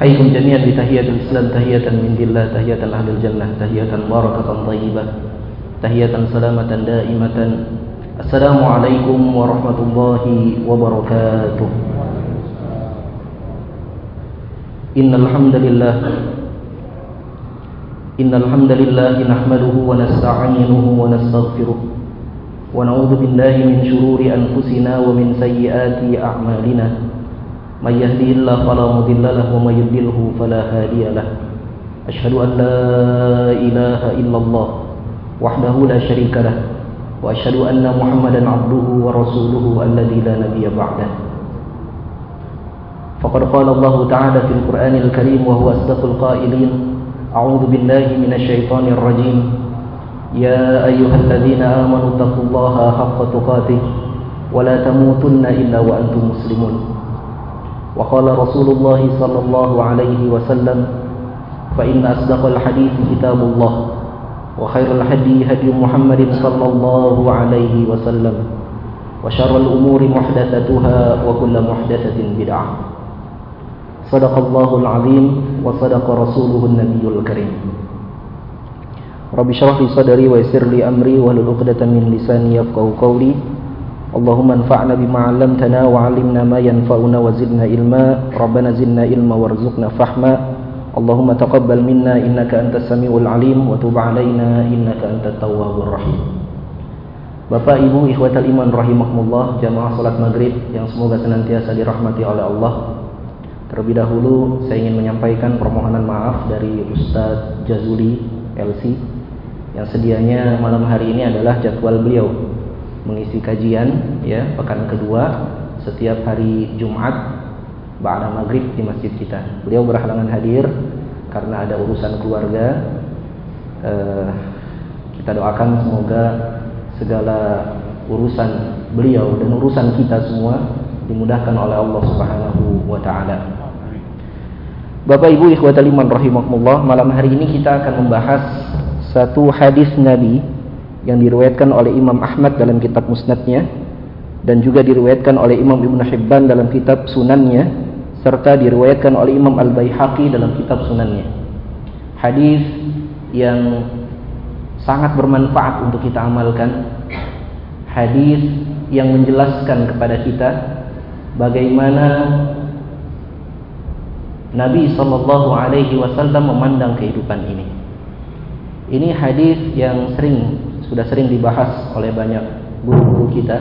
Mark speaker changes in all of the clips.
Speaker 1: حيكم جميعا بتحية الإسلام تحية من الله تحية أهل الجنة تحية مباركة طيبة تحية سلامة دائمة. السلام عليكم ورحمة الله وبركاته. إن الحمد لله إن الحمد لله نحمده ونستعينه ونستغفره ونعوذ بالله من شرور أنفسنا ومن سيئات أعمالنا. من يهده الله فلا مضل له ومن يضلله فلا هادي له. أشهد أن لا إله إلا الله وحده لا شريك له وأشهد أن محمدا عبده ورسوله الذي لا نبي بعده. فقد قال الله تعالى في القرآن الكريم وهو أصدق القائلين أعوذ بالله من الشيطان الرجيم. يا أيها الذين آمنوا اتقوا الله حق تقاته ولا تموتن إلا وأنتم مسلمون. وقال رسول الله صلى الله عليه وسلم فإن أصدق الحديث كتاب الله وخير الهدي هدي محمد صلى الله عليه وسلم وشر الأمور محدثتها وكل محدثة بدعة. صدق الله العظيم وصدق رسوله النبي الكريم. رب اشرح لي صدري ويسر لي أمري واحلل عقدة من لساني يفقهوا قولي. Allahumma انفعنا بما علمتنا وعلمنا ما ينفعنا وزدنا wa ربنا ilma. Rabbana وارزقنا ilma اللهم fahma. Allahumma taqabbal minna innaka العليم وتب 'alim wa tub التواب innaka. Bapak Ibu ikhwatal iman Rahimahumullah, jamaah salat maghrib yang semoga senantiasa dirahmati oleh Allah. Terlebih dahulu saya ingin menyampaikan permohonan maaf dari Ustadz Jazuli LC yang sedianya malam hari ini adalah jadwal beliau mengisi kajian ya pekan kedua setiap hari Jumat ba'da maghrib di masjid kita. Beliau berhalangan hadir karena ada urusan keluarga. Eh, kita doakan semoga segala urusan beliau dan urusan kita semua dimudahkan oleh Allah Subhanahu wa taala. Bapak Ibu ikhwatal iman rahimakumullah, malam hari ini kita akan membahas satu hadis Nabi yang diriwayatkan oleh Imam Ahmad dalam kitab Musnadnya dan juga diriwayatkan oleh Imam Ibn Hibban dalam kitab Sunannya serta diriwayatkan oleh Imam Al-Baihaqi dalam kitab Sunannya. Hadis yang sangat bermanfaat untuk kita amalkan. Hadis yang menjelaskan kepada kita bagaimana Nabi Shallallahu Alaihi Wasallam memandang kehidupan ini. Ini hadis yang sering sudah sering dibahas oleh banyak guru-guru kita,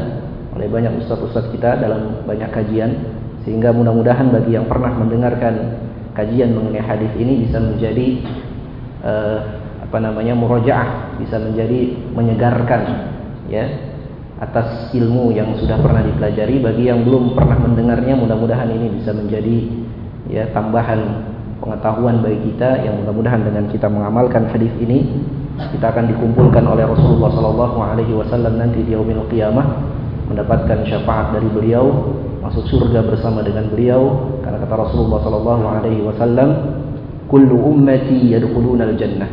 Speaker 1: oleh banyak ustadz-ustadz kita dalam banyak kajian, sehingga mudah-mudahan bagi yang pernah mendengarkan kajian mengenai hadis ini bisa menjadi uh, apa namanya murojaah, bisa menjadi menyegarkan ya atas ilmu yang sudah pernah dipelajari. Bagi yang belum pernah mendengarnya, mudah-mudahan ini bisa menjadi ya tambahan pengetahuan bagi kita yang mudah-mudahan dengan kita mengamalkan hadis ini kita akan dikumpulkan oleh Rasulullah Sallallahu Alaihi Wasallam nanti di yaumil qiyamah mendapatkan syafaat dari beliau masuk surga bersama dengan beliau. Karena kata Rasulullah Sallallahu Alaihi Wasallam kullu ummati yadkhuluna al-jannah.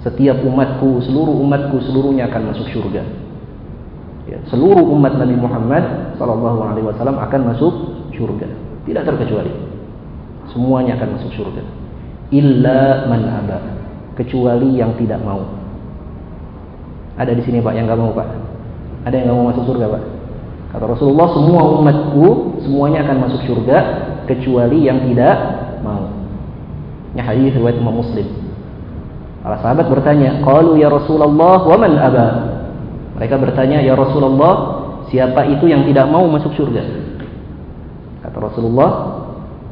Speaker 1: Setiap umatku seluruh umatku seluruhnya akan masuk surga. Ya, seluruh umat Nabi Muhammad Sallallahu Alaihi Wasallam akan masuk surga. Tidak terkecuali. Semuanya akan masuk surga. Illa man aba kecuali yang tidak mau. Ada di sini Pak yang nggak mau Pak? Ada yang nggak mau masuk surga Pak? Kata Rasulullah semua umatku semuanya akan masuk surga kecuali yang tidak mau. Ini hadis riwayat Imam Muslim. Para sahabat bertanya qalu ya Rasulullah wa man aba? Mereka bertanya ya Rasulullah siapa itu yang tidak mau masuk surga? Kata Rasulullah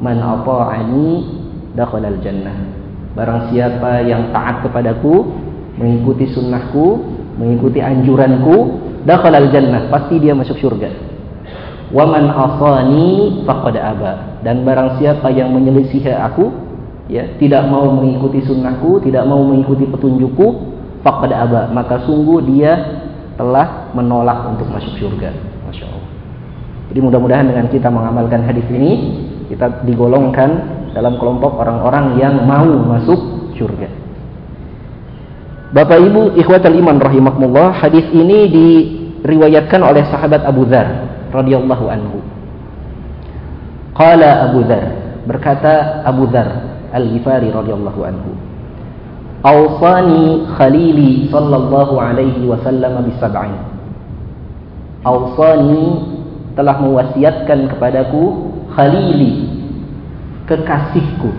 Speaker 1: man ata'ani dakhalal jannah barang siapa yang taat kepadaku mengikuti sunnahku mengikuti anjuranku dakhalal jannah pasti dia masuk surga. Wa man asani faqad aba. Dan barang siapa yang menyelisihi aku ya tidak mau mengikuti sunnahku tidak mau mengikuti petunjukku faqad aba. Maka sungguh dia telah menolak untuk masuk surga. Masya Allah. Jadi mudah-mudahan dengan kita mengamalkan hadis ini kita digolongkan dalam kelompok orang-orang yang mau masuk surga. Bapak Ibu ikhwatal iman rahimakumullah, hadis ini diriwayatkan oleh sahabat Abu Dzar radhiyallahu anhu. Qala Abu Dzar, Berkata Abu Dhar Al-Ghifari radhiyallahu anhu. Awsani khalili sallallahu alaihi wasallam bisab'in. Awsani telah mewasiatkan kepadaku khalili kekasihku.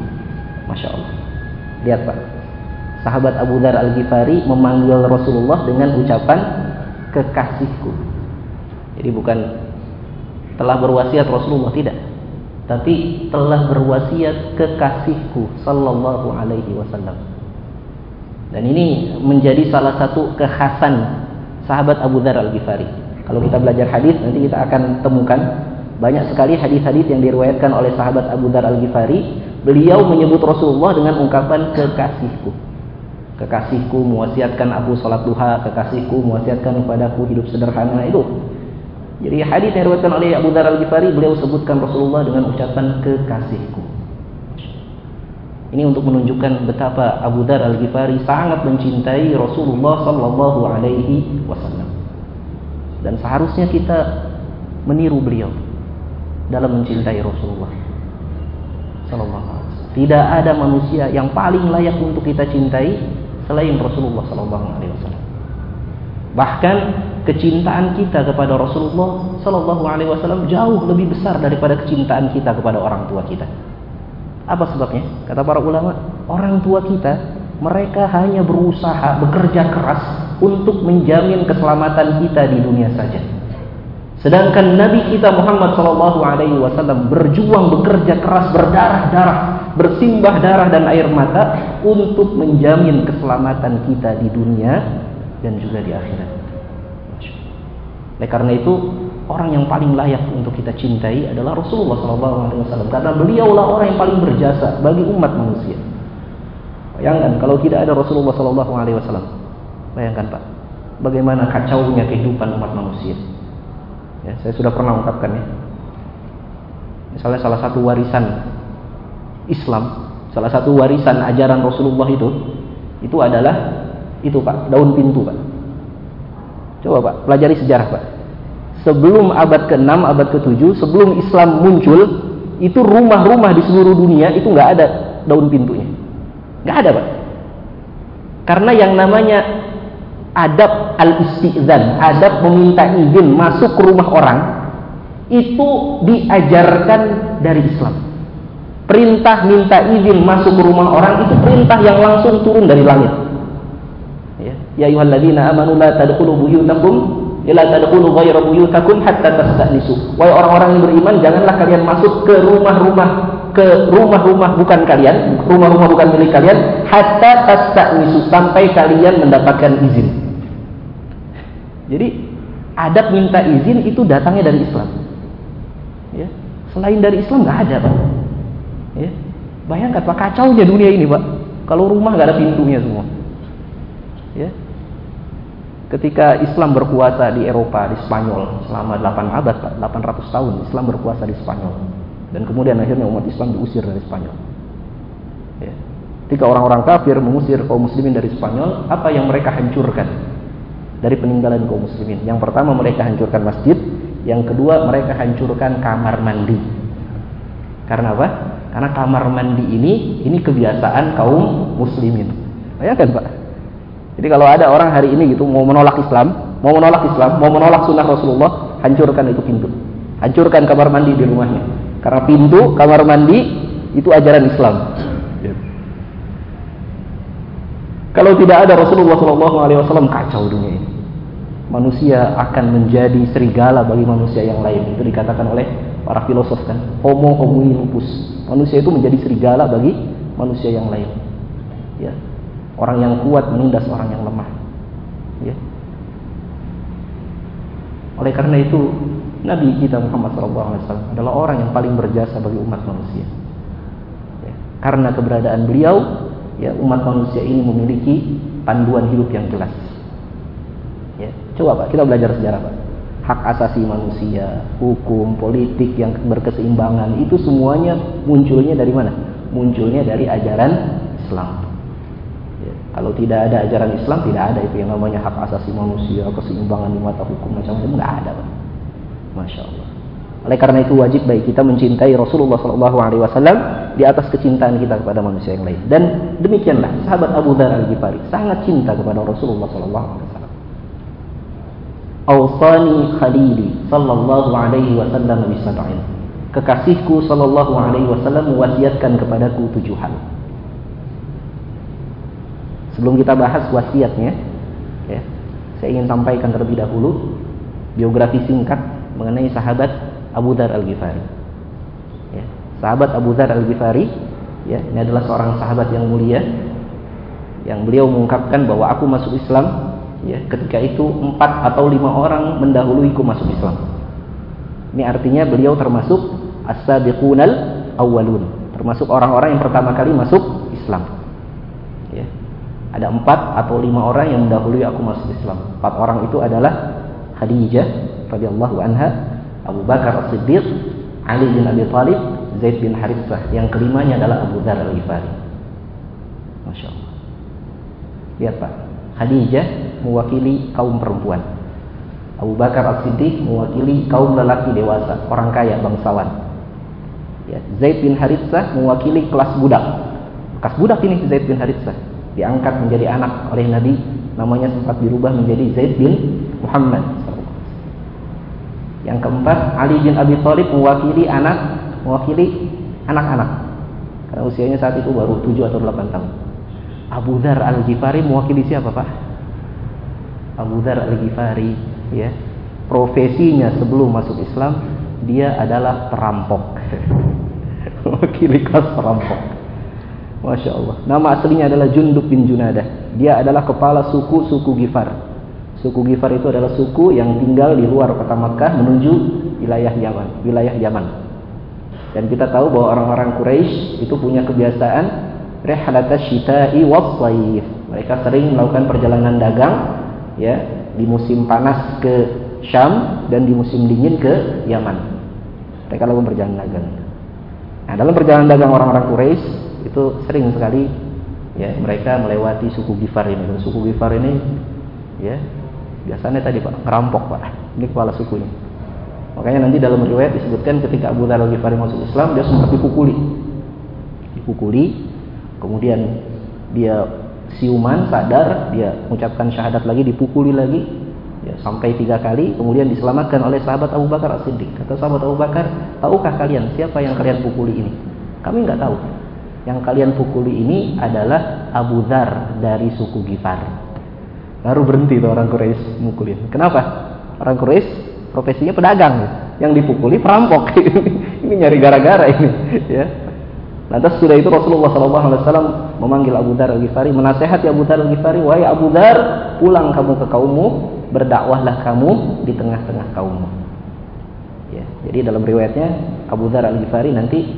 Speaker 1: Masya Allah. Lihat Pak. Sahabat Abu Dhar Al-Ghifari memanggil Rasulullah dengan ucapan kekasihku. Jadi bukan telah berwasiat Rasulullah tidak tapi telah berwasiat kekasihku sallallahu alaihi wasallam. Dan ini menjadi salah satu kekhasan sahabat Abu Dzar Al-Ghifari. Kalau kita belajar hadis nanti kita akan temukan banyak sekali hadis-hadis yang diriwayatkan oleh sahabat Abu Dzar Al-Ghifari, beliau menyebut Rasulullah dengan ungkapan kekasihku. Kekasihku mewasiatkan aku salat duha, kekasihku mewasiatkan kepadaku hidup sederhana itu jadi hadis yang diriwayatkan oleh Abu Dzar Al-Ghifari beliau sebutkan Rasulullah dengan ucapan kekasihku. Ini untuk menunjukkan betapa Abu Dzar Al-Ghifari sangat mencintai Rasulullah sallallahu alaihi wasallam. Dan seharusnya kita meniru beliau dalam mencintai Rasulullah sallallahu alaihi wasallam. Tidak ada manusia yang paling layak untuk kita cintai selain Rasulullah sallallahu alaihi wasallam. Bahkan kecintaan kita kepada Rasulullah Sallallahu Alaihi Wasallam jauh lebih besar daripada kecintaan kita kepada orang tua kita. Apa sebabnya? Kata para ulama, orang tua kita mereka hanya berusaha bekerja keras untuk menjamin keselamatan kita di dunia saja. Sedangkan Nabi kita Muhammad Sallallahu Alaihi Wasallam berjuang bekerja keras berdarah-darah, bersimbah darah dan air mata untuk menjamin keselamatan kita di dunia dan juga di akhirat. Oleh karena itu, orang yang paling layak untuk kita cintai adalah Rasulullah SAW. Karena beliaulah orang yang paling berjasa bagi umat manusia. Bayangkan kalau tidak ada Rasulullah SAW. Bayangkan Pak, bagaimana kacaunya kehidupan umat manusia. Ya, saya sudah pernah ungkapkan ya. Misalnya salah satu warisan Islam, salah satu warisan ajaran Rasulullah itu, itu adalah itu Pak, daun pintu Pak. Coba Pak, pelajari sejarah Pak. Sebelum abad ke-6, abad ke-7, sebelum Islam muncul, itu rumah-rumah di seluruh dunia itu nggak ada daun pintunya. Nggak ada Pak. Karena yang namanya adab al-istizan, adab meminta izin masuk ke rumah orang, itu diajarkan dari Islam. Perintah minta izin masuk ke rumah orang itu perintah yang langsung turun dari langit. Ya ayyuhalladzina amanu la tadkhulu buyutakum ila tadkhulu ghayra buyutakum hatta tasta'nisu. Wahai orang-orang yang beriman, janganlah kalian masuk ke rumah-rumah ke rumah-rumah bukan kalian, rumah-rumah bukan milik kalian hatta tasta'nisu sampai kalian mendapatkan izin. Jadi adab minta izin itu datangnya dari Islam. Ya. Selain dari Islam nggak ada, Pak. Ya. Bayangkan Pak kacaunya dunia ini, Pak. Kalau rumah nggak ada pintunya semua. Ya ketika Islam berkuasa di Eropa, di Spanyol selama 8 abad, 800 tahun Islam berkuasa di Spanyol. Dan kemudian akhirnya umat Islam diusir dari Spanyol. Ya. Ketika orang-orang kafir mengusir kaum muslimin dari Spanyol, apa yang mereka hancurkan dari peninggalan kaum muslimin? Yang pertama mereka hancurkan masjid, yang kedua mereka hancurkan kamar mandi. Karena apa? Karena kamar mandi ini ini kebiasaan kaum muslimin. Bayangkan Pak, jadi kalau ada orang hari ini gitu mau menolak Islam, mau menolak Islam, mau menolak sunnah Rasulullah, hancurkan itu pintu. Hancurkan kamar mandi di rumahnya. Karena pintu kamar mandi itu ajaran Islam. Ya. Kalau tidak ada Rasulullah SAW kacau dunia ini. Manusia akan menjadi serigala bagi manusia yang lain. Itu dikatakan oleh para filosof kan. Homo homini lupus. Manusia itu menjadi serigala bagi manusia yang lain. Ya, Orang yang kuat menindas orang yang lemah. Ya. Oleh karena itu, Nabi kita Muhammad SAW adalah orang yang paling berjasa bagi umat manusia. Ya. Karena keberadaan beliau, ya umat manusia ini memiliki panduan hidup yang jelas. Ya. Coba Pak, kita belajar sejarah Pak. Hak asasi manusia, hukum, politik yang berkeseimbangan itu semuanya munculnya dari mana? Munculnya dari ajaran Islam. Kalau tidak ada ajaran Islam, tidak ada itu yang namanya hak asasi manusia, keseimbangan di mata hukum macam-macam nggak ada, Pak. Masya Allah. Oleh karena itu wajib baik kita mencintai Rasulullah SAW di atas kecintaan kita kepada manusia yang lain. Dan demikianlah sahabat Abu Dhar Al-Ghifari sangat cinta kepada Rasulullah sallallahu alaihi wasallam. Awsani khalili sallallahu alaihi wasallam bisab'in. Kekasihku sallallahu alaihi wasallam mewasiatkan kepadaku tujuh hal. Sebelum kita bahas wasiatnya, ya, saya ingin sampaikan terlebih dahulu biografi singkat mengenai sahabat Abu Dhar Al-Ghifari. Ya, sahabat Abu Dhar Al-Ghifari, ya, ini adalah seorang sahabat yang mulia yang beliau mengungkapkan bahwa aku masuk Islam ya, ketika itu empat atau lima orang mendahuluiku masuk Islam. Ini artinya beliau termasuk as-sabiqunal awwalun, termasuk orang-orang yang pertama kali masuk Islam. Ya ada empat atau lima orang yang mendahului aku masuk Islam. Empat orang itu adalah Khadijah radhiyallahu anha, Abu Bakar As-Siddiq, Ali bin Abi Thalib, Zaid bin Harithah. Yang kelimanya adalah Abu Dhar Al-Ghifari. Masya Allah. Lihat Pak, Khadijah mewakili kaum perempuan. Abu Bakar As-Siddiq mewakili kaum lelaki dewasa, orang kaya, bangsawan. Ya, Zaid bin Harithah mewakili kelas budak. Kelas budak ini Zaid bin Harithah diangkat menjadi anak oleh Nabi namanya sempat dirubah menjadi Zaid bin Muhammad yang keempat Ali bin Abi Thalib mewakili anak mewakili anak-anak karena usianya saat itu baru 7 atau 8 tahun Abu Dhar Al-Ghifari mewakili siapa Pak? Abu Dhar Al-Ghifari ya profesinya sebelum masuk Islam dia adalah perampok mewakili kelas perampok Masya Allah. Nama aslinya adalah Junduk bin Junadah. Dia adalah kepala suku suku Gifar. Suku Gifar itu adalah suku yang tinggal di luar kota Makkah menuju wilayah Yaman. Wilayah Yaman. Dan kita tahu bahwa orang-orang Quraisy itu punya kebiasaan rehalata syita'i wasayif. Mereka sering melakukan perjalanan dagang ya di musim panas ke Syam dan di musim dingin ke Yaman. Mereka lakukan perjalanan dagang. Nah, dalam perjalanan dagang orang-orang Quraisy itu sering sekali ya mereka melewati suku Gifar ini dan suku Gifar ini ya biasanya tadi pak ngerampok pak ini kepala sukunya makanya nanti dalam riwayat disebutkan ketika Abu Dhar Ghifari masuk Islam dia sempat dipukuli dipukuli kemudian dia siuman sadar dia mengucapkan syahadat lagi dipukuli lagi ya, sampai tiga kali kemudian diselamatkan oleh sahabat Abu Bakar As-Siddiq kata sahabat Abu Bakar tahukah kalian siapa yang kalian pukuli ini kami nggak tahu yang kalian pukuli ini adalah Abu Dhar dari suku Gifar. Baru berhenti tuh orang Quraisy mukulin. Kenapa? Orang Quraisy profesinya pedagang. Yang dipukuli perampok. ini nyari gara-gara ini. ya. Lantas sudah itu Rasulullah SAW memanggil Abu Dhar al-Ghifari, menasehati Abu Dhar al-Ghifari, wahai Abu Dhar, pulang kamu ke kaummu, berdakwahlah kamu di tengah-tengah kaummu. Ya, jadi dalam riwayatnya Abu Dhar al-Ghifari nanti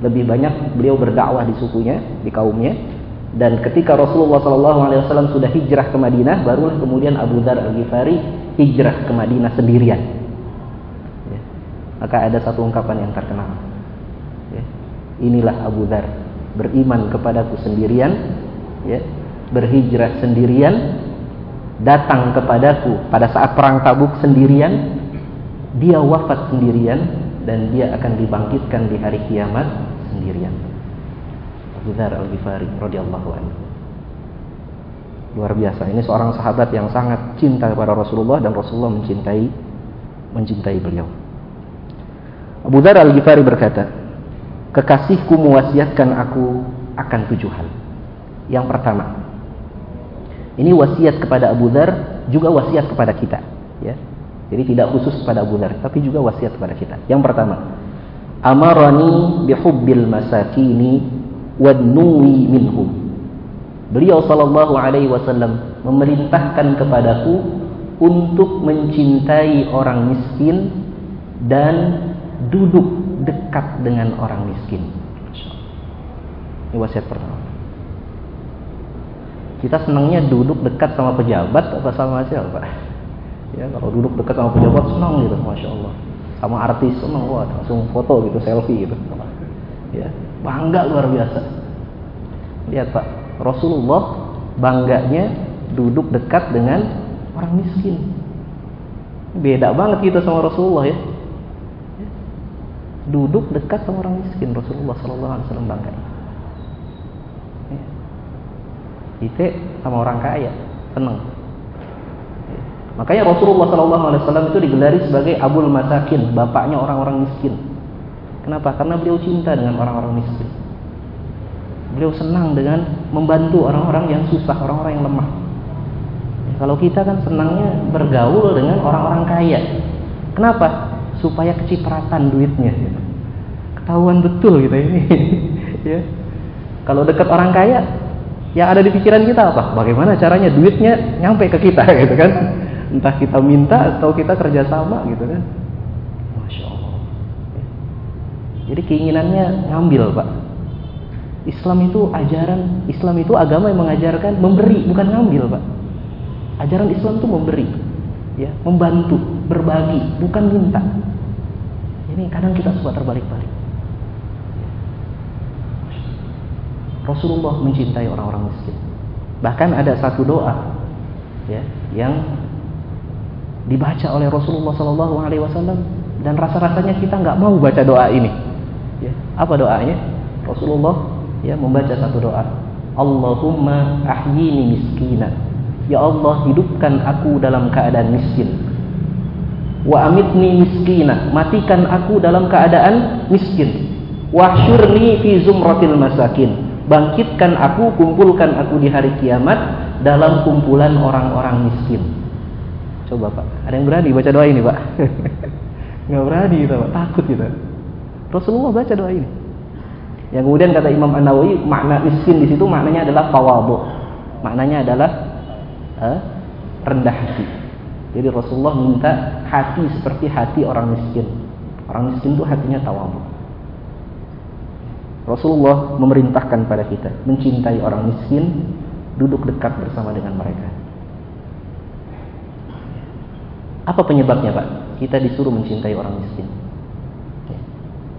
Speaker 1: lebih banyak beliau berdakwah di sukunya, di kaumnya. Dan ketika Rasulullah SAW sudah hijrah ke Madinah, barulah kemudian Abu Dhar Al Ghifari hijrah ke Madinah sendirian. Ya. Maka ada satu ungkapan yang terkenal. Inilah Abu Dhar beriman kepadaku sendirian, ya. berhijrah sendirian, datang kepadaku pada saat perang Tabuk sendirian, dia wafat sendirian dan dia akan dibangkitkan di hari kiamat sendirian. Abu Dzar Al-Ghifari radhiyallahu anhu. Luar biasa. Ini seorang sahabat yang sangat cinta kepada Rasulullah dan Rasulullah mencintai mencintai beliau. Abu Dzar Al-Ghifari berkata, "Kekasihku mewasiatkan aku akan tujuh hal. Yang pertama, ini wasiat kepada Abu Dzar juga wasiat kepada kita, ya. Jadi tidak khusus kepada Abu Dzar, tapi juga wasiat kepada kita. Yang pertama, amarani bihubbil masakini wan nuwi minhum. Beliau sallallahu alaihi wasallam memerintahkan kepadaku untuk mencintai orang miskin dan duduk dekat dengan orang miskin. Ini wasiat pertama. Kita senangnya duduk dekat sama pejabat atau sama siapa? Ya, kalau duduk dekat sama pejabat senang gitu, masya Allah. Sama artis seneng wah langsung foto gitu selfie gitu. Ya bangga luar biasa. Lihat pak. Rasulullah bangganya duduk dekat dengan orang miskin. Beda banget kita sama Rasulullah ya duduk dekat sama orang miskin Rasulullah Sallallahu Alaihi Wasallam bangkai. Ya. Ite sama orang kaya seneng. Ya. Makanya Rasulullah Sallallahu Alaihi Wasallam itu digelari sebagai Abul Masakin, bapaknya orang-orang miskin. Kenapa? Karena beliau cinta dengan orang-orang miskin. Beliau senang dengan membantu orang-orang yang susah, orang-orang yang lemah. Ya, kalau kita kan senangnya bergaul dengan orang-orang kaya. Kenapa? Supaya kecipratan duitnya gitu. ketahuan betul gitu ini ya. Kalau dekat orang kaya yang ada di pikiran kita apa? Bagaimana caranya duitnya nyampe ke kita gitu kan? Entah kita minta atau kita kerjasama gitu kan? Masya allah. Jadi keinginannya ngambil pak. Islam itu ajaran Islam itu agama yang mengajarkan memberi bukan ngambil pak. Ajaran Islam itu memberi ya membantu berbagi bukan minta ini kadang kita suka terbalik-balik. Rasulullah mencintai orang-orang miskin. Bahkan ada satu doa ya yang dibaca oleh Rasulullah Sallallahu Alaihi Wasallam dan rasa-rasanya kita nggak mau baca doa ini. Ya, apa doanya? Rasulullah ya membaca satu doa. Allahumma ahyini miskina. Ya Allah hidupkan aku dalam keadaan miskin wa amitni miskina. Matikan aku dalam keadaan miskin. Wahsyurni fi zumratil masakin. Bangkitkan aku kumpulkan aku di hari kiamat dalam kumpulan orang-orang miskin. Coba pak. Ada yang berani baca doa ini pak? Nggak berani kita pak. Takut kita. Rasulullah baca doa ini. Yang kemudian kata Imam An Nawawi makna miskin di situ maknanya adalah tawadhu. Maknanya adalah eh, rendah hati jadi Rasulullah minta hati seperti hati orang miskin. Orang miskin itu hatinya tawabu. Rasulullah memerintahkan pada kita mencintai orang miskin, duduk dekat bersama dengan mereka. Apa penyebabnya, Pak? Kita disuruh mencintai orang miskin.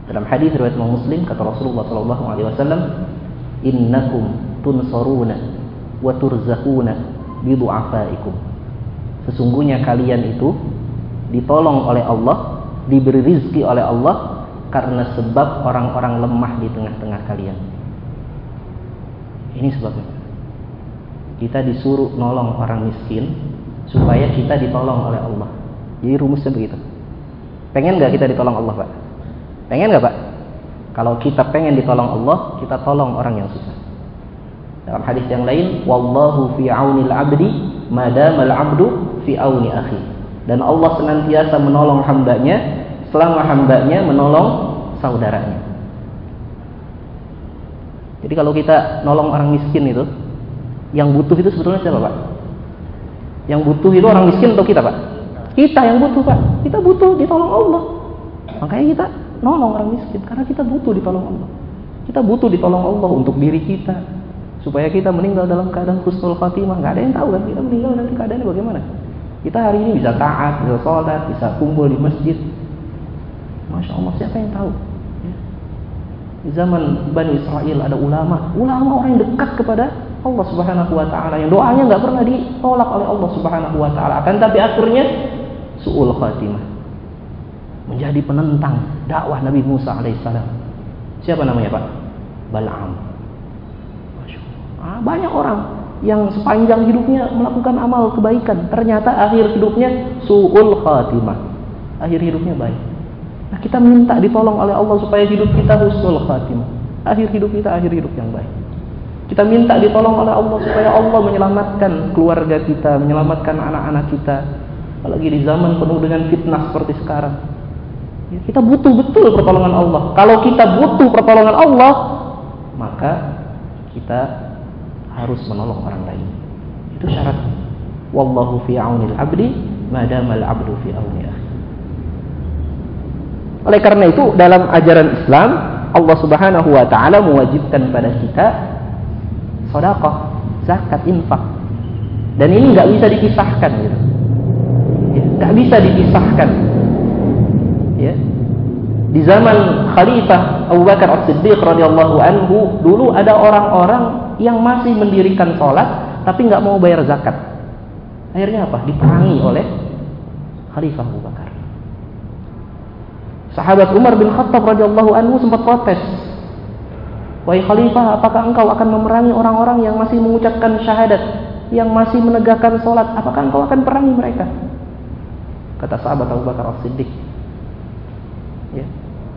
Speaker 1: Dalam hadis riwayat Muslim kata Rasulullah sallallahu alaihi wasallam, "Innakum tunsaruna wa turzaquna bi du'afaikum." Sesungguhnya kalian itu ditolong oleh Allah, diberi rizki oleh Allah karena sebab orang-orang lemah di tengah-tengah kalian. Ini sebabnya. Kita disuruh nolong orang miskin supaya kita ditolong oleh Allah. Jadi rumusnya begitu. Pengen nggak kita ditolong Allah, Pak? Pengen nggak, Pak? Kalau kita pengen ditolong Allah, kita tolong orang yang susah. Dalam hadis yang lain, wallahu fi aunil abdi madamal abdu fi auni akhi. Dan Allah senantiasa menolong hambanya selama hambanya menolong saudaranya. Jadi kalau kita nolong orang miskin itu, yang butuh itu sebetulnya siapa Pak? Yang butuh itu orang miskin atau kita Pak? Kita yang butuh Pak. Kita butuh ditolong Allah. Makanya kita nolong orang miskin karena kita butuh ditolong Allah. Kita butuh ditolong Allah untuk diri kita supaya kita meninggal dalam keadaan husnul khatimah. Gak ada yang tahu kan kita meninggal nanti keadaannya bagaimana. Kita hari ini bisa taat, bisa sholat, bisa kumpul di masjid. Masya Allah, siapa yang tahu? Di zaman Bani Israel ada ulama, ulama orang yang dekat kepada Allah Subhanahu Wa Taala yang doanya nggak pernah ditolak oleh Allah Subhanahu Wa Taala. Akan tapi akhirnya suul khatimah menjadi penentang dakwah Nabi Musa alaihissalam. Siapa namanya Pak? Balaam. Ah, banyak orang yang sepanjang hidupnya melakukan amal kebaikan ternyata akhir hidupnya suul khatimah. Akhir hidupnya baik. Nah kita minta ditolong oleh Allah supaya hidup kita husnul khatimah. Akhir hidup kita akhir hidup yang baik. Kita minta ditolong oleh Allah supaya Allah menyelamatkan keluarga kita menyelamatkan anak-anak kita. Apalagi di zaman penuh dengan fitnah seperti sekarang. Ya, kita butuh betul pertolongan Allah. Kalau kita butuh pertolongan Allah maka kita harus menolong orang lain. Itu syarat. Wallahu fi aunil abdi madamal abdu fi auni Oleh karena itu dalam ajaran Islam Allah Subhanahu wa taala mewajibkan pada kita sedekah, zakat, infak. Dan ini nggak bisa dipisahkan gitu. Nggak bisa dipisahkan. Ya. Di zaman Khalifah Abu Bakar As-Siddiq radhiyallahu anhu dulu ada orang-orang yang masih mendirikan sholat tapi nggak mau bayar zakat. Akhirnya apa? Diperangi oleh Khalifah Abu Bakar. Sahabat Umar bin Khattab radhiyallahu anhu sempat protes. Wahai khalifah, apakah engkau akan memerangi orang-orang yang masih mengucapkan syahadat, yang masih menegakkan sholat? Apakah engkau akan perangi mereka? Kata sahabat Abu Bakar As-Siddiq.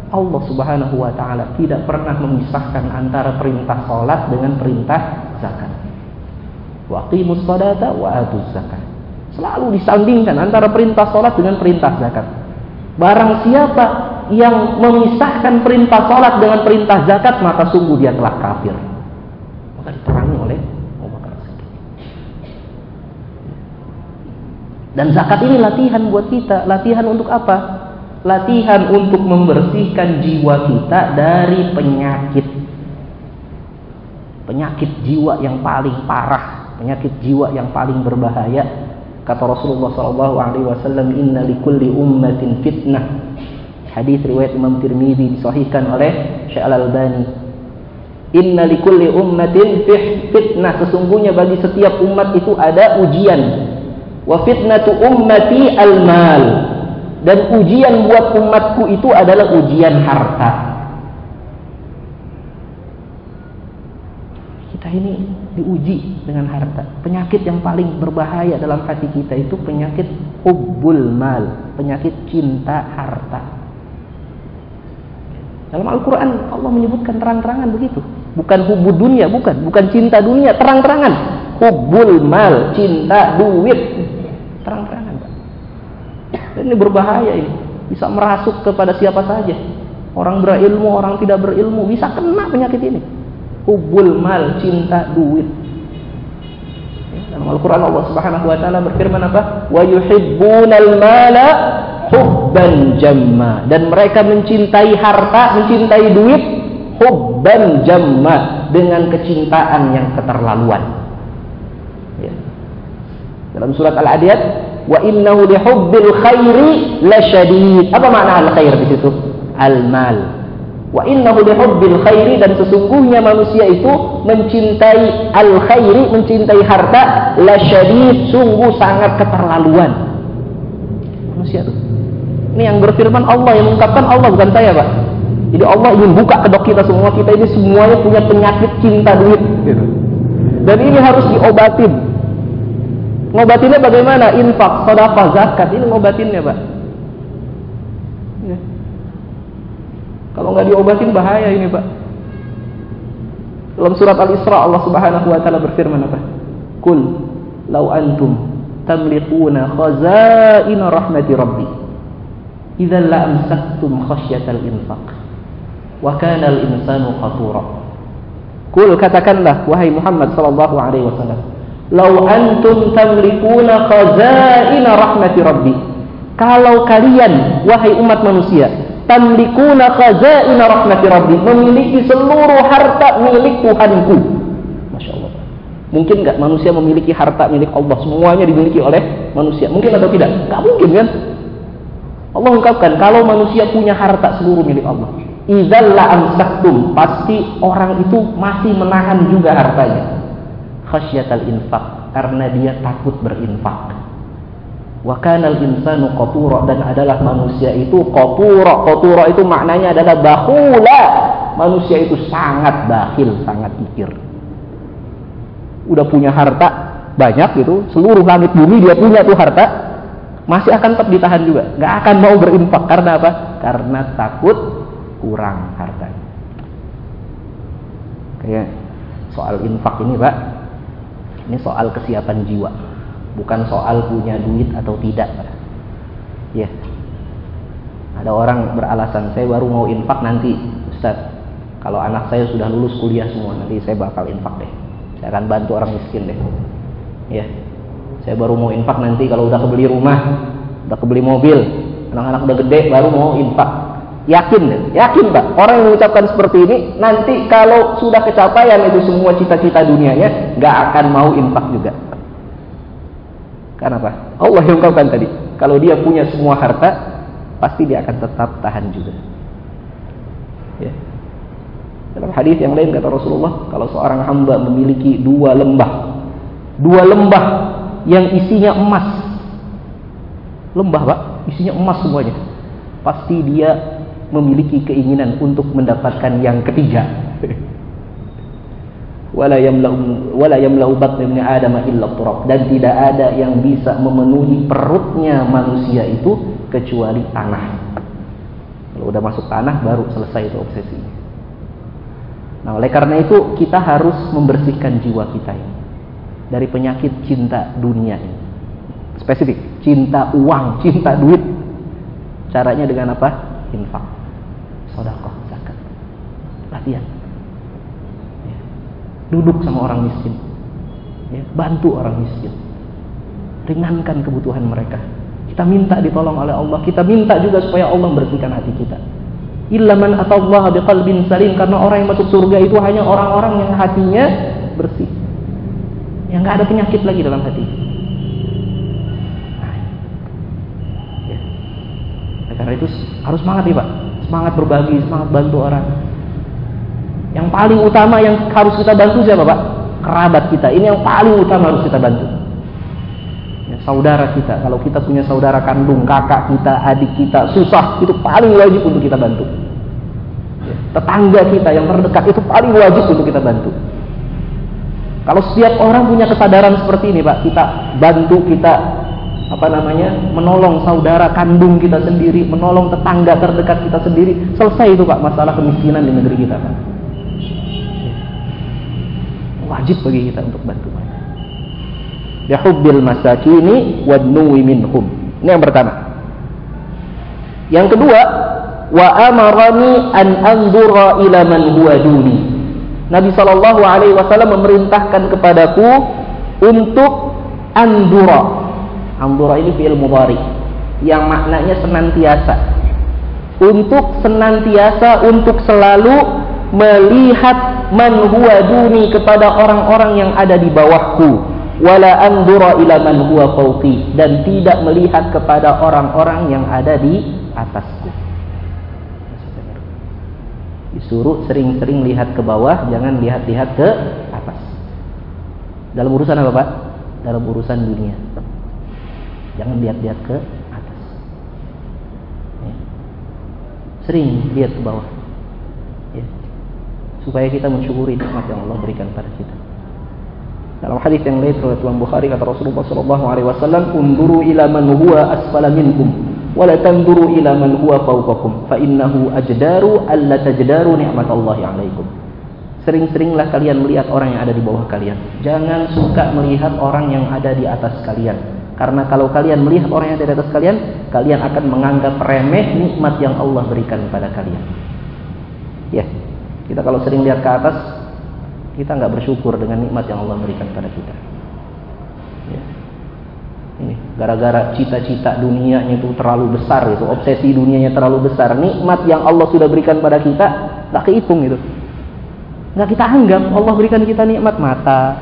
Speaker 1: Allah Subhanahu wa taala tidak pernah memisahkan antara perintah sholat dengan perintah zakat. Waqimus salata wa atuz zakat. Selalu disandingkan antara perintah sholat dengan perintah zakat. Barang siapa yang memisahkan perintah sholat dengan perintah zakat, maka sungguh dia telah kafir. Maka diterangi oleh Abu Bakar Dan zakat ini latihan buat kita. Latihan untuk apa? Latihan untuk membersihkan jiwa kita dari penyakit. Penyakit jiwa yang paling parah, penyakit jiwa yang paling berbahaya. Kata Rasulullah sallallahu alaihi wasallam, "Inna likulli ummatin fitnah." Hadis riwayat Imam Tirmizi disahihkan oleh Syekh Al-Albani. Inna likulli ummatin fitnah. Sesungguhnya bagi setiap umat itu ada ujian. Wa fitnatu ummati al-mal. Dan ujian buat umatku itu adalah ujian harta. Kita ini diuji dengan harta. Penyakit yang paling berbahaya dalam hati kita itu penyakit hubbul mal, penyakit cinta harta. Dalam Al-Quran Allah menyebutkan terang-terangan begitu. Bukan hubbul dunia, bukan. Bukan cinta dunia, terang-terangan. Hubbul mal, cinta duit. Terang-terangan. Ini berbahaya ini. Bisa merasuk kepada siapa saja. Orang berilmu, orang tidak berilmu. Bisa kena penyakit ini hubbul mal, cinta duit. Dalam Al-Quran Allah Subhanahu wa taala berfirman apa? Wa yuhibbunal mala hubban jamma dan mereka mencintai harta, mencintai duit hubban jamma dengan kecintaan yang keterlaluan. Ya. Dalam surat Al-Adiyat, wa innahu lihubbil khairi lasyadid. Apa makna al-khair di situ? Al-mal, Wa innahu lihubbil khairi dan sesungguhnya manusia itu mencintai al khairi, mencintai harta la syadid, sungguh sangat keterlaluan. Manusia itu. Ini yang berfirman Allah yang mengungkapkan Allah bukan saya, Pak. Jadi Allah ingin buka kedok kita semua. Kita ini semuanya punya penyakit cinta duit gitu. Dan ini harus diobatin. Ngobatinnya bagaimana? Infak, sedekah, zakat. Ini ngobatinnya, Pak. Kalau nggak diobatin bahaya ini pak. Dalam surat Al-Isra Allah Subhanahu Wa Taala berfirman apa? Kul, lau antum tamliquna khazaina rahmati rabbi. Idza la amsaktum khasyatal infaq. Wa kana al-insanu qatura. Kul katakanlah wahai Muhammad sallallahu alaihi wasallam. Lau antum tamlikuna khazaina rahmati rabbi. Kalau kalian wahai umat manusia tamlikuna khazaina rahmati rabbi memiliki seluruh harta milik Tuhanku. Masya Allah. Mungkin nggak manusia memiliki harta milik Allah? Semuanya dimiliki oleh manusia. Mungkin atau tidak? Nggak mungkin kan? Allah ungkapkan kalau manusia punya harta seluruh milik Allah izalla amsaktum pasti orang itu masih menahan juga hartanya khasyatal infak karena dia takut berinfak Wa kanal insanu qatura dan adalah manusia itu qatura. Qatura itu maknanya adalah bakhula. Manusia itu sangat bakhil, sangat kikir. Udah punya harta banyak gitu, seluruh langit bumi dia punya tuh harta, masih akan tetap ditahan juga. Nggak akan mau berinfak karena apa? Karena takut kurang hartanya. Kayak soal infak ini, Pak. Ini soal kesiapan jiwa. Bukan soal punya duit atau tidak. Ya. Ada orang beralasan saya baru mau infak nanti Ustaz. Kalau anak saya sudah lulus kuliah semua nanti saya bakal infak deh. Saya akan bantu orang miskin deh. Ya. Saya baru mau infak nanti kalau udah kebeli rumah udah kebeli mobil. Anak-anak udah gede baru mau infak yakin yakin pak orang yang mengucapkan seperti ini nanti kalau sudah kecapaian itu semua cita-cita dunianya nggak akan mau infak juga karena apa? Allah yang ungkapkan tadi. Kalau dia punya semua harta, pasti dia akan tetap tahan juga. Ya. Dalam hadis yang lain kata Rasulullah, kalau seorang hamba memiliki dua lembah, dua lembah yang isinya emas, lembah pak, isinya emas semuanya, pasti dia memiliki keinginan untuk mendapatkan yang ketiga. wala yamla'u wala Adam illa dan tidak ada yang bisa memenuhi perutnya manusia itu kecuali tanah. Kalau udah masuk tanah baru selesai itu obsesi. Nah, oleh karena itu kita harus membersihkan jiwa kita ini dari penyakit cinta dunia ini. Spesifik, cinta uang, cinta duit. Caranya dengan apa? Infak, sedekah, zakat. Latihan. Duduk sama orang miskin. Ya, bantu orang miskin. Ringankan kebutuhan mereka. Kita minta ditolong oleh Allah. Kita minta juga supaya Allah membersihkan hati kita. Ilaman atau Allah biqalbin salim. Karena orang yang masuk surga itu hanya orang-orang yang hatinya bersih. Yang nggak ada penyakit lagi dalam hati. Nah, ya. karena itu harus semangat nih pak semangat berbagi semangat bantu orang yang paling utama yang harus kita bantu siapa Pak? Kerabat kita. Ini yang paling utama harus kita bantu. Ya, saudara kita. Kalau kita punya saudara kandung, kakak kita, adik kita, susah, itu paling wajib untuk kita bantu. Ya, tetangga kita yang terdekat itu paling wajib untuk kita bantu. Kalau setiap orang punya kesadaran seperti ini, Pak, kita bantu kita apa namanya menolong saudara kandung kita sendiri, menolong tetangga terdekat kita sendiri, selesai itu Pak masalah kemiskinan di negeri kita Pak wajib bagi kita untuk bantu mereka. Ya hubbil masakini wadnuwi minhum. Ini yang pertama. Yang kedua, wa amarani an anzura ila man huwa duni. Nabi sallallahu alaihi wasallam memerintahkan kepadaku untuk andura. Andura ini fi'il mudhari. Yang maknanya senantiasa. Untuk senantiasa untuk selalu melihat man huwa kepada orang-orang yang ada di bawahku. Wala andura ila man huwa dan tidak melihat kepada orang-orang yang ada di atasku disuruh sering-sering lihat ke bawah jangan lihat-lihat ke atas. Dalam urusan apa Pak? dalam urusan dunia jangan lihat-lihat ke atas ya. sering lihat ke bawah supaya kita mensyukuri nikmat yang Allah berikan pada kita. Dalam hadis yang lain riwayat Imam Bukhari kata Rasulullah sallallahu alaihi wasallam, "Unduru ila man huwa asfala minkum wa la tanduru ila man huwa fawqakum fa innahu ajdaru alla tajdaru ni'matallahi 'alaikum." Sering-seringlah kalian melihat orang yang ada di bawah kalian. Jangan suka melihat orang yang ada di atas kalian. Karena kalau kalian melihat orang yang di atas kalian, kalian akan menganggap remeh nikmat yang Allah berikan kepada kalian. Ya. Kita kalau sering lihat ke atas, kita nggak bersyukur dengan nikmat yang Allah berikan pada kita. Ya. Ini gara-gara cita-cita dunianya itu terlalu besar itu, obsesi dunianya terlalu besar. Nikmat yang Allah sudah berikan pada kita nggak kehitung itu. Nggak kita anggap Allah berikan kita nikmat mata,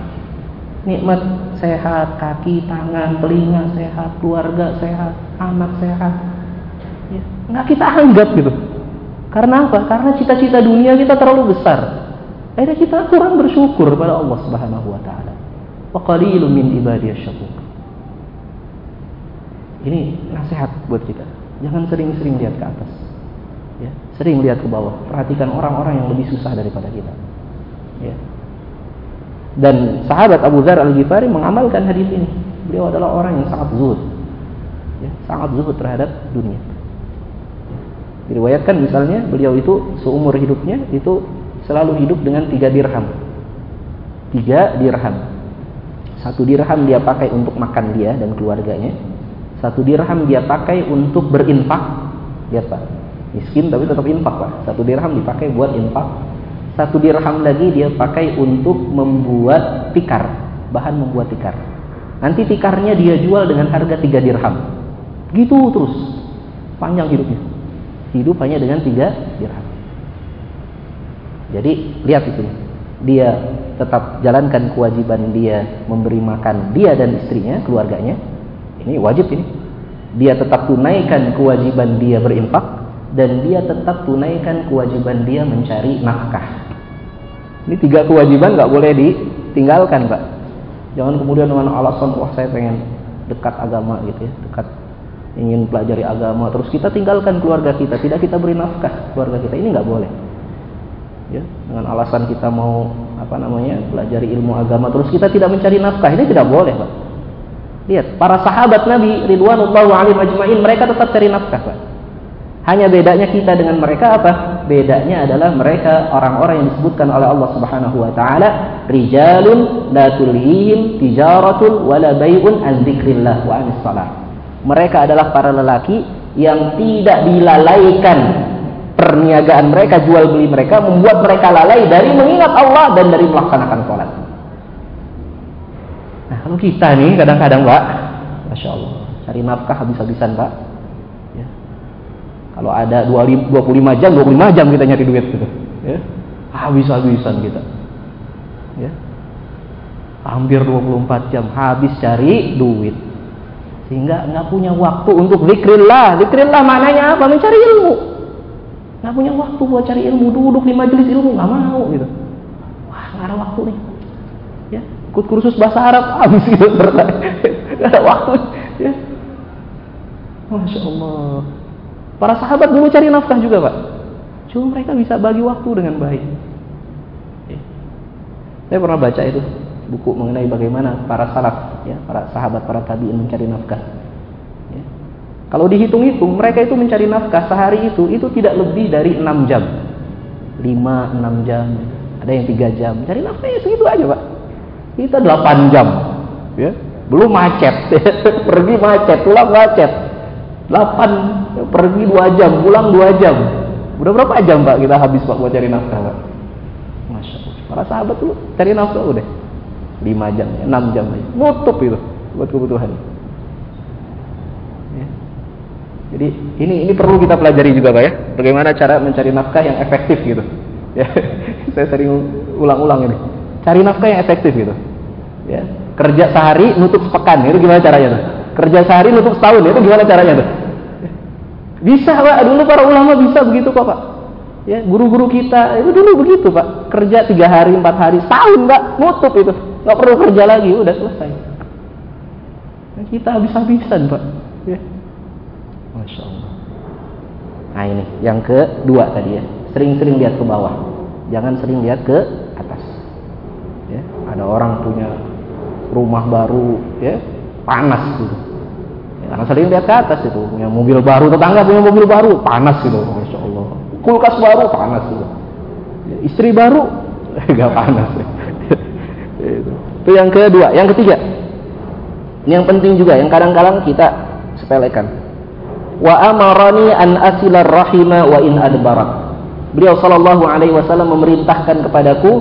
Speaker 1: nikmat sehat, kaki, tangan, telinga sehat, keluarga sehat, anak sehat. Ya. Nggak kita anggap gitu. Karena apa? Karena cita-cita dunia kita terlalu besar. Akhirnya kita kurang bersyukur pada Allah Subhanahu wa taala. Wa min ibadiyasyakur. Ini nasihat buat kita. Jangan sering-sering lihat ke atas. Ya, sering lihat ke bawah. Perhatikan orang-orang yang lebih susah daripada kita. Ya. Dan sahabat Abu Dzar Al-Ghifari mengamalkan hadis ini. Beliau adalah orang yang sangat zuhud. Ya, sangat zuhud terhadap dunia. Diriwayatkan misalnya beliau itu seumur hidupnya itu selalu hidup dengan tiga dirham. Tiga dirham. Satu dirham dia pakai untuk makan dia dan keluarganya. Satu dirham dia pakai untuk berinfak. Lihat Pak, miskin tapi tetap infak Pak. Satu dirham dipakai buat infak. Satu dirham lagi dia pakai untuk membuat tikar, bahan membuat tikar. Nanti tikarnya dia jual dengan harga tiga dirham. Gitu terus, panjang hidupnya hidup hanya dengan tiga dirham. Jadi lihat itu, dia tetap jalankan kewajiban dia memberi makan dia dan istrinya, keluarganya. Ini wajib ini. Dia tetap tunaikan kewajiban dia berinfak dan dia tetap tunaikan kewajiban dia mencari nafkah. Ini tiga kewajiban nggak boleh ditinggalkan, Pak. Jangan kemudian dengan alasan wah saya pengen dekat agama gitu ya, dekat ingin pelajari agama. Terus kita tinggalkan keluarga kita. Tidak kita beri nafkah keluarga kita. Ini nggak boleh. Ya dengan alasan kita mau apa namanya pelajari ilmu agama. Terus kita tidak mencari nafkah. Ini tidak boleh pak. Lihat para sahabat Nabi Ridwanullah alim ajmain mereka tetap cari nafkah pak hanya bedanya kita dengan mereka apa bedanya adalah mereka orang-orang yang disebutkan oleh Allah Subhanahu wa taala rijalun la tulhihim tijaratun wala bai'un an wa anis salat mereka adalah para lelaki yang tidak dilalaikan perniagaan mereka, jual beli mereka, membuat mereka lalai dari mengingat Allah dan dari melaksanakan sholat. Nah, kalau kita nih kadang-kadang, Pak, Masya Allah, cari nafkah habis-habisan, Pak. Kalau ada 25 jam, 25 jam kita nyari duit gitu. Ya. Habis-habisan kita. Ya. Hampir 24 jam habis cari duit. Sehingga nggak punya waktu untuk zikrillah. Zikrillah maknanya apa? Mencari ilmu. Nggak punya waktu buat cari ilmu. Duduk di majelis ilmu nggak mau gitu. Wah nggak ada waktu nih. Ya. Ikut kursus bahasa Arab habis gitu. Nggak ada waktu. Ya. Masya Allah para sahabat dulu cari nafkah juga pak cuma mereka bisa bagi waktu dengan baik ya. saya pernah baca itu buku mengenai bagaimana para salaf, ya, para sahabat, para tabiin mencari nafkah. Ya. Kalau dihitung-hitung, mereka itu mencari nafkah sehari itu itu tidak lebih dari 6 jam, 5, 6 jam, ada yang 3 jam. Cari nafkah ya segitu aja pak. Kita 8 jam, ya. belum macet, pergi macet, pulang macet. 8 pergi 2 jam, pulang 2 jam. Udah berapa jam pak kita habis pak buat cari nafkah pak? Masya Allah. Para sahabat tuh cari nafkah udah 5 jam, 6 jam aja. Nutup itu buat kebutuhan. Ya. Jadi ini ini perlu kita pelajari juga Pak ya. Bagaimana cara mencari nafkah yang efektif gitu. Ya. Saya sering ulang-ulang ini. Cari nafkah yang efektif gitu. Ya. Kerja sehari nutup sepekan itu gimana caranya tuh? Kerja sehari nutup setahun itu gimana caranya tuh? Bisa Pak, dulu para ulama bisa begitu kok Pak. Ya, guru-guru kita itu dulu begitu Pak. Kerja tiga hari, empat hari, setahun Pak, nutup itu. Nggak perlu kerja lagi udah selesai. Nah, kita habis-habisan pak. Ya. Masya Allah. Nah ini. Yang kedua tadi ya. Sering-sering lihat ke bawah. Jangan sering lihat ke atas. Ya ada orang punya rumah baru ya panas gitu karena sering lihat ke atas itu punya mobil baru tetangga punya mobil baru panas gitu masya Allah kulkas baru panas gitu ya, istri baru nggak panas ya. Itu. itu yang kedua. Yang ketiga, yang penting juga, yang kadang-kadang kita sepelekan. Wa amarani an asilar rahima wa in adbarat. Beliau sallallahu alaihi wasallam memerintahkan kepadaku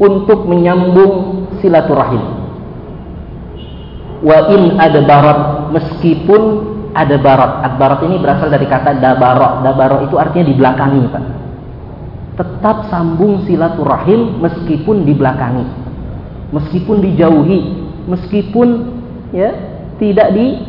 Speaker 1: untuk menyambung silaturahim. Wa in adbarat meskipun ada barat. Adbarat ini berasal dari kata dabarok. Dabarok itu artinya di belakangi, Pak. Tetap sambung silaturahim meskipun di belakangi meskipun dijauhi, meskipun ya tidak di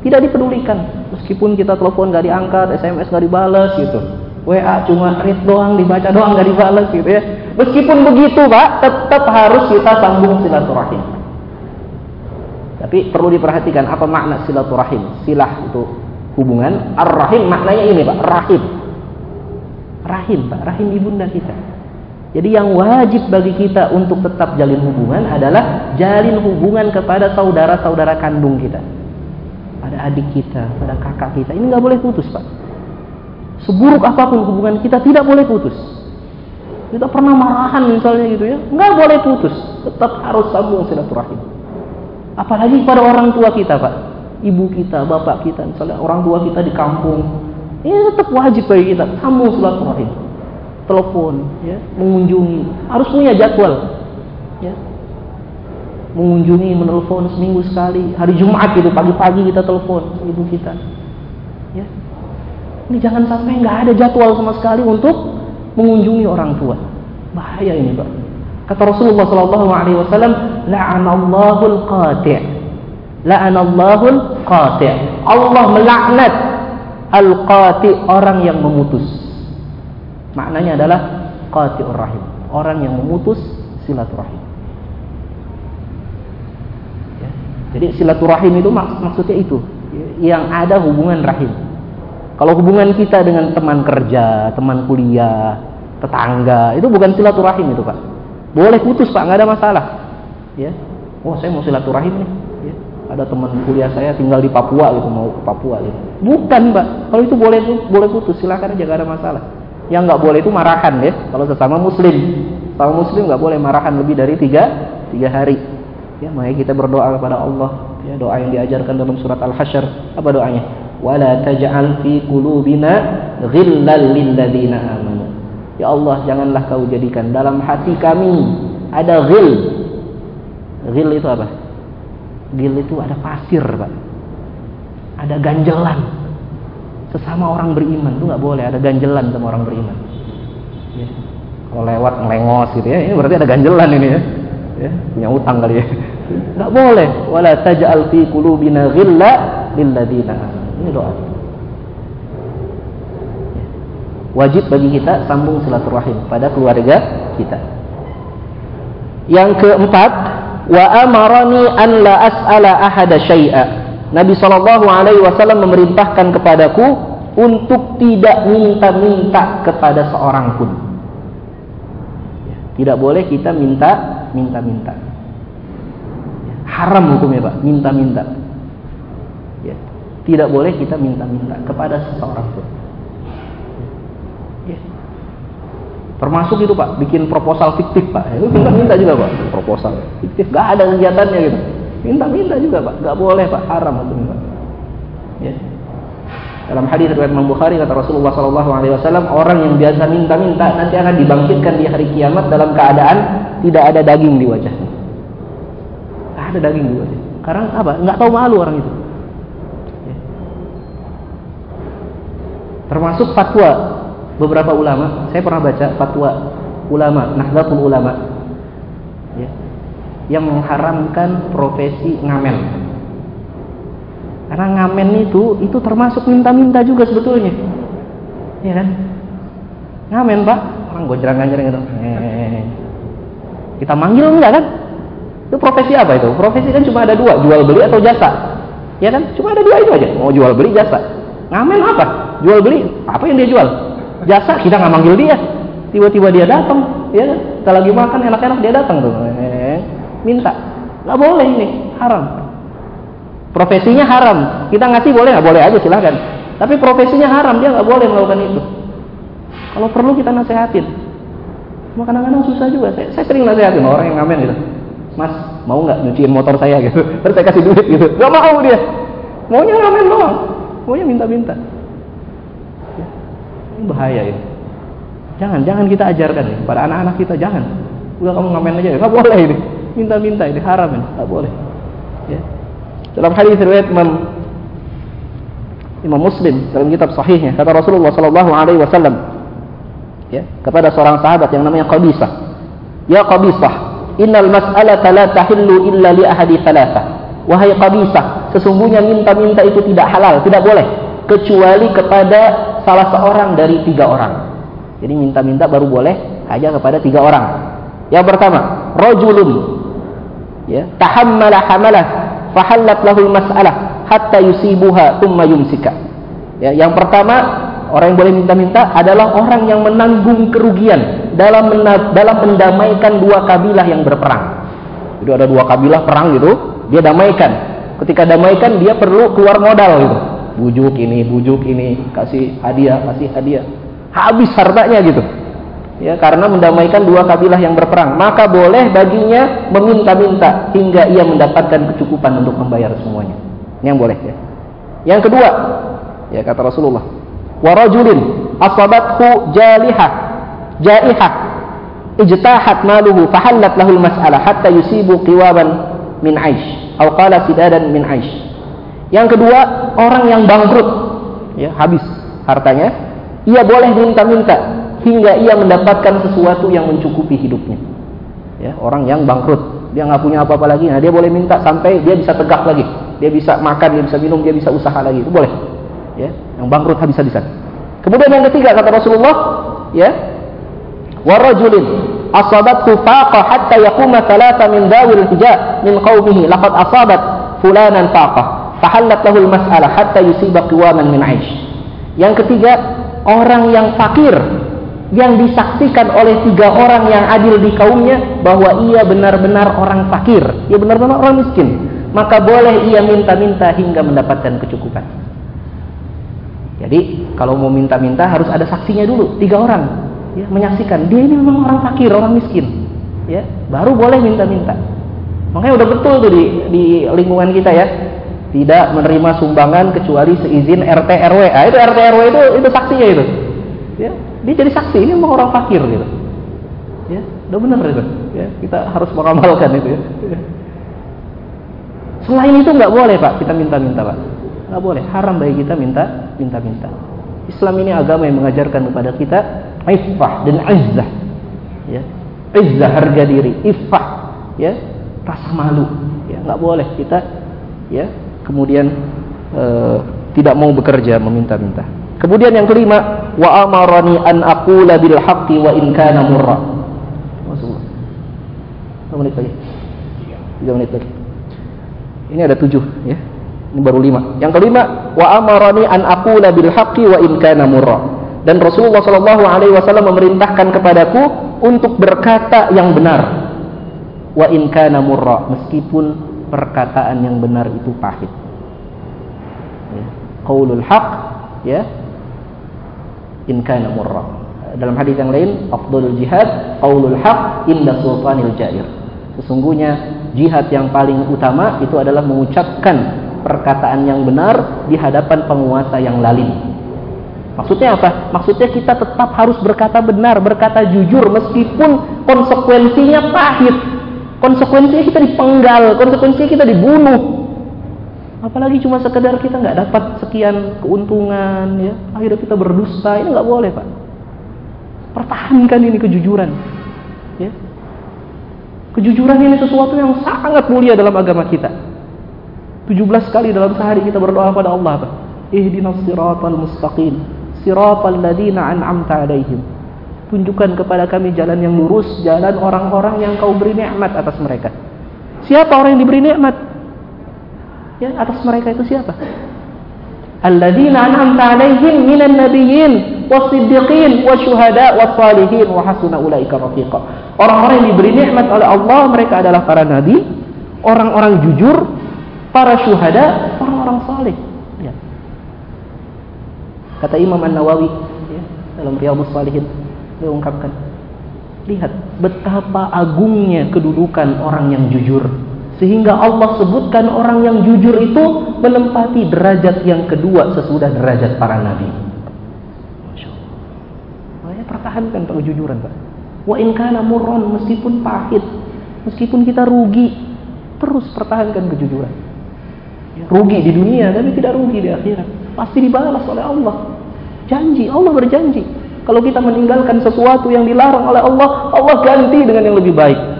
Speaker 1: tidak dipedulikan, meskipun kita telepon gak diangkat, SMS gak dibalas gitu, WA cuma read doang dibaca doang gak dibalas gitu ya. Meskipun begitu pak, tetap harus kita sambung silaturahim. Tapi perlu diperhatikan apa makna silaturahim. Silah itu hubungan, ar-rahim maknanya ini pak, rahim. Rahim pak, rahim ibunda kita. Jadi yang wajib bagi kita untuk tetap jalin hubungan adalah jalin hubungan kepada saudara-saudara kandung kita. Pada adik kita, pada kakak kita. Ini nggak boleh putus, Pak. Seburuk apa pun hubungan kita tidak boleh putus. Kita pernah marahan misalnya gitu ya, nggak boleh putus. Tetap harus sambung silaturahim. Apalagi pada orang tua kita, Pak. Ibu kita, bapak kita, misalnya orang tua kita di kampung. Ini tetap wajib bagi kita. Sambung silaturahim. Telepon, ya, mengunjungi, harus punya jadwal, ya, mengunjungi, menelpon seminggu sekali, hari Jumat itu pagi-pagi kita telepon ibu kita, ya, ini jangan sampai nggak ada jadwal sama sekali untuk mengunjungi orang tua, bahaya ini pak. Kata Rasulullah Sallallahu Alaihi Wasallam, la'anallahul qati', la'anallahul qati'. Allah melaknat al-qati' orang yang memutus. Maknanya adalah qati'ur rahim, orang yang memutus silaturahim. Ya. Jadi silaturahim itu mak maksudnya itu, yang ada hubungan rahim. Kalau hubungan kita dengan teman kerja, teman kuliah, tetangga, itu bukan silaturahim itu pak. Boleh putus pak, nggak ada masalah. Ya, oh saya mau silaturahim nih. Ya. Ada teman kuliah saya tinggal di Papua gitu, mau ke Papua gitu. Bukan pak, kalau itu boleh boleh putus, silakan aja nggak ada masalah. Yang nggak boleh itu marahan ya, kalau sesama muslim. Sesama muslim nggak boleh marahan lebih dari tiga tiga hari. Ya, makanya kita berdoa kepada Allah. Ya, doa yang diajarkan dalam surat Al-Hasyr. Apa doanya? wala taj'al fi qulubina ghillal lil ladzina. Ya Allah, janganlah kau jadikan dalam hati kami ada ghil. Ghil itu apa? Ghil itu ada pasir, Pak. Ada ganjelan. Sesama orang beriman itu nggak boleh ada ganjelan sama orang beriman. Ya. Kalau lewat ngelengos gitu ya, ini berarti ada ganjelan ini ya. Ya, punya utang kali ya. Nggak boleh. Wala taj'al fi qulubina ghilla. Ini doa. Wajib bagi kita sambung silaturahim pada keluarga kita. Yang keempat, wa amarani an la as'ala ahada syai'a. Nabi sallallahu alaihi wasallam memerintahkan kepadaku untuk tidak minta-minta kepada seorang pun. Tidak boleh kita minta minta-minta. Haram hukumnya, Pak, minta-minta. Tidak boleh kita minta-minta kepada seseorang pun. Ya. Termasuk itu Pak, bikin proposal fiktif Pak. Itu minta-minta juga Pak, proposal fiktif. Gak ada kegiatannya gitu. Minta-minta juga Pak, gak boleh Pak, haram itu Pak. Ya. Dalam hadis riwayat Imam Bukhari kata Rasulullah Shallallahu Alaihi Wasallam orang yang biasa minta-minta nanti akan dibangkitkan di hari kiamat dalam keadaan tidak ada daging di wajahnya. Tidak ada daging di wajah. Karena apa? Nggak tahu malu orang itu. Termasuk fatwa beberapa ulama, saya pernah baca fatwa ulama, Nahdlatul Ulama. Ya, yang mengharamkan profesi ngamen. Karena ngamen itu itu termasuk minta-minta juga sebetulnya. Ya kan? Ngamen, Pak. Orang gojrang-ganjreng gitu. Eh, kita manggil enggak kan? Itu profesi apa itu? Profesi kan cuma ada dua, jual beli atau jasa. Ya kan? Cuma ada dua itu aja. Mau jual beli jasa. Ngamen apa? Jual beli. Apa yang dia jual? Jasa. Kita nggak manggil dia. Tiba-tiba dia datang. Ya, kita lagi makan enak-enak dia datang tuh. Eh, minta. Nggak boleh ini. Haram. Profesinya haram. Kita ngasih boleh nggak? Boleh aja silahkan. Tapi profesinya haram. Dia nggak boleh melakukan itu. Kalau perlu kita nasehatin. Cuma kadang-kadang susah juga. Saya, saya sering nasehatin orang yang ngamen gitu. Mas, mau nggak nyuciin motor saya gitu? Terus saya kasih duit gitu. Gak mau dia. Maunya ngamen doang maunya minta-minta. Ya. Ini bahaya ini. Jangan, jangan kita ajarkan ini pada anak-anak kita jangan. Udah kamu ngamen aja, nggak boleh ini. Minta-minta ini haram ini, nggak boleh. Ya. Dalam hadis riwayat Imam Imam Muslim dalam kitab sahihnya kata Rasulullah sallallahu alaihi wasallam ya kepada seorang sahabat yang namanya Qabisah ya Qabisah innal mas'alata la tahillu illa li ahadi thalathah Wahai Qabisah, sesungguhnya minta-minta itu tidak halal, tidak boleh kecuali kepada salah seorang dari tiga orang. Jadi minta-minta baru boleh hanya kepada tiga orang. Yang pertama, rajulun ya, tahammala hamalah fahallat lahul mas'alah hatta yusibuha thumma yumsika. Ya, yang pertama, orang yang boleh minta-minta adalah orang yang menanggung kerugian dalam dalam mendamaikan dua kabilah yang berperang. Jadi ada dua kabilah perang gitu, dia damaikan ketika damaikan dia perlu keluar modal gitu bujuk ini bujuk ini kasih hadiah kasih hadiah. Habis hartanya gitu. Ya karena mendamaikan dua kabilah yang berperang. Maka boleh baginya meminta-minta hingga ia mendapatkan kecukupan untuk membayar semuanya. Ini yang boleh ya. Yang kedua ya kata Rasulullah warajulin asabathu jalihah jaihah ijtahat maluhu fahallat lahul mas'alah hatta yusibu qiwaban min aish atau qala sidadan min aish yang kedua orang yang bangkrut. Ya habis hartanya. Ia boleh minta-minta hingga ia mendapatkan sesuatu yang mencukupi hidupnya. Ya orang yang bangkrut. Dia nggak punya apa-apa lagi. Nah dia boleh minta sampai dia bisa tegak lagi. Dia bisa makan dia bisa minum dia bisa usaha lagi. Itu boleh. Ya yang bangkrut habis-habisan kemudian yang ketiga kata Rasulullah ya warajulin asabathu faqa hatta yaquma thalatha min dawil hija min qaumihi laqad asabat fulanan faqa fahallat lahul mas'alah hatta yusiba qiwaman min 'aish. Yang ketiga, orang yang fakir yang disaksikan oleh tiga orang yang adil di kaumnya bahwa ia benar-benar orang fakir, ia benar-benar orang miskin, maka boleh ia minta-minta hingga mendapatkan kecukupan. Jadi kalau mau minta-minta harus ada saksinya dulu, tiga orang ya, menyaksikan dia ini memang orang fakir, orang miskin, ya baru boleh minta-minta. Makanya udah betul tuh di, di lingkungan kita ya, tidak menerima sumbangan kecuali seizin RT RW. Ah, itu RT RW itu itu saksinya itu. Ya, dia jadi saksi ini memang orang fakir gitu. Ya udah benar itu. Ya kita harus mengamalkan itu ya. Selain itu nggak boleh pak kita minta-minta pak. Nggak boleh haram bagi kita minta minta-minta. Islam ini agama yang mengajarkan kepada kita iffah dan izzah. Ya izzah harga diri iffah. Ya rasa malu. Ya nggak boleh kita ya kemudian uh, tidak mau bekerja meminta-minta Kemudian yang kelima, wa amarani an aqula bil haqqi wa in kana murra. Masuk. menit lagi. Tiga menit lagi. Ini ada tujuh, ya. Ini baru lima. Yang kelima, wa amarani an aqula bil haqqi wa in kana. Dan Rasulullah Shallallahu Alaihi Wasallam memerintahkan kepadaku untuk berkata yang benar. Wa in kana meskipun perkataan yang benar itu pahit. Ya. Qaulul haq, ya, in kana murra. Dalam hadis yang lain, afdalul jihad qaulul haq inda sultanil jair. Sesungguhnya jihad yang paling utama itu adalah mengucapkan perkataan yang benar di hadapan penguasa yang lalim. Maksudnya apa? Maksudnya kita tetap harus berkata benar, berkata jujur meskipun konsekuensinya pahit. Konsekuensinya kita dipenggal, konsekuensinya kita dibunuh, Apalagi cuma sekedar kita nggak dapat sekian keuntungan, ya, akhirnya kita berdusta, ini nggak boleh pak. Pertahankan ini kejujuran, ya. Kejujuran ini sesuatu yang sangat mulia dalam agama kita. 17 kali dalam sehari kita berdoa pada Allah pak. Ihdinas siratal mustaqim, siratal ladina an'amta alaihim. Tunjukkan kepada kami jalan yang lurus, jalan orang-orang yang kau beri nikmat atas mereka. Siapa orang yang diberi nikmat? Ya, atas mereka itu siapa? Alladzina an'amta 'alaihim minan nabiyyin wasiddiqin wasyuhada wassalihin wa hasuna ulaika rafiqa. Orang-orang yang diberi nikmat oleh Allah mereka adalah para nabi, orang-orang jujur, para syuhada, orang-orang saleh. Ya. Kata Imam An-Nawawi ya, dalam Riyadhus Shalihin dia ungkapkan lihat betapa agungnya kedudukan orang yang jujur sehingga Allah sebutkan orang yang jujur itu menempati derajat yang kedua sesudah derajat para nabi. Allah. pertahankan kejujuran Pak. Wa in kana murron meskipun pahit, meskipun kita rugi, terus pertahankan kejujuran. Rugi di dunia tapi tidak rugi di akhirat. Pasti dibalas oleh Allah. Janji, Allah berjanji. Kalau kita meninggalkan sesuatu yang dilarang oleh Allah, Allah ganti dengan yang lebih baik.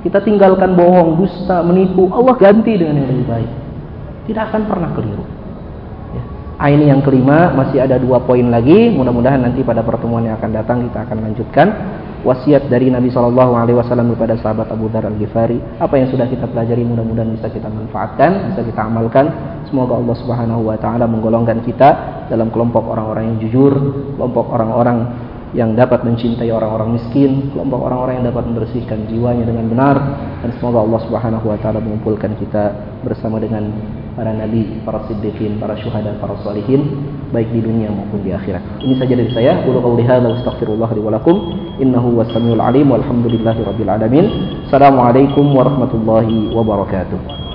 Speaker 1: Kita tinggalkan bohong, dusta, menipu. Allah ganti dengan yang lebih baik. Tidak akan pernah keliru. Ya. Ini yang kelima, masih ada dua poin lagi. Mudah-mudahan nanti pada pertemuan yang akan datang kita akan lanjutkan wasiat dari Nabi Shallallahu Alaihi Wasallam kepada sahabat Abu Dhar Al Ghifari. Apa yang sudah kita pelajari mudah-mudahan bisa kita manfaatkan, bisa kita amalkan. Semoga Allah Subhanahu Wa Taala menggolongkan kita dalam kelompok orang-orang yang jujur, kelompok orang-orang yang dapat mencintai orang-orang miskin, kelompok orang-orang yang dapat membersihkan jiwanya dengan benar dan semoga Allah Subhanahu wa taala mengumpulkan kita bersama dengan para nabi, para siddiqin, para syuhada, para salihin baik di dunia maupun di akhirat. Ini saja dari saya. Qul qouli hadza astaghfirullah li wa lakum innahu was samiul alim walhamdulillahi rabbil alamin. Assalamualaikum warahmatullahi wabarakatuh.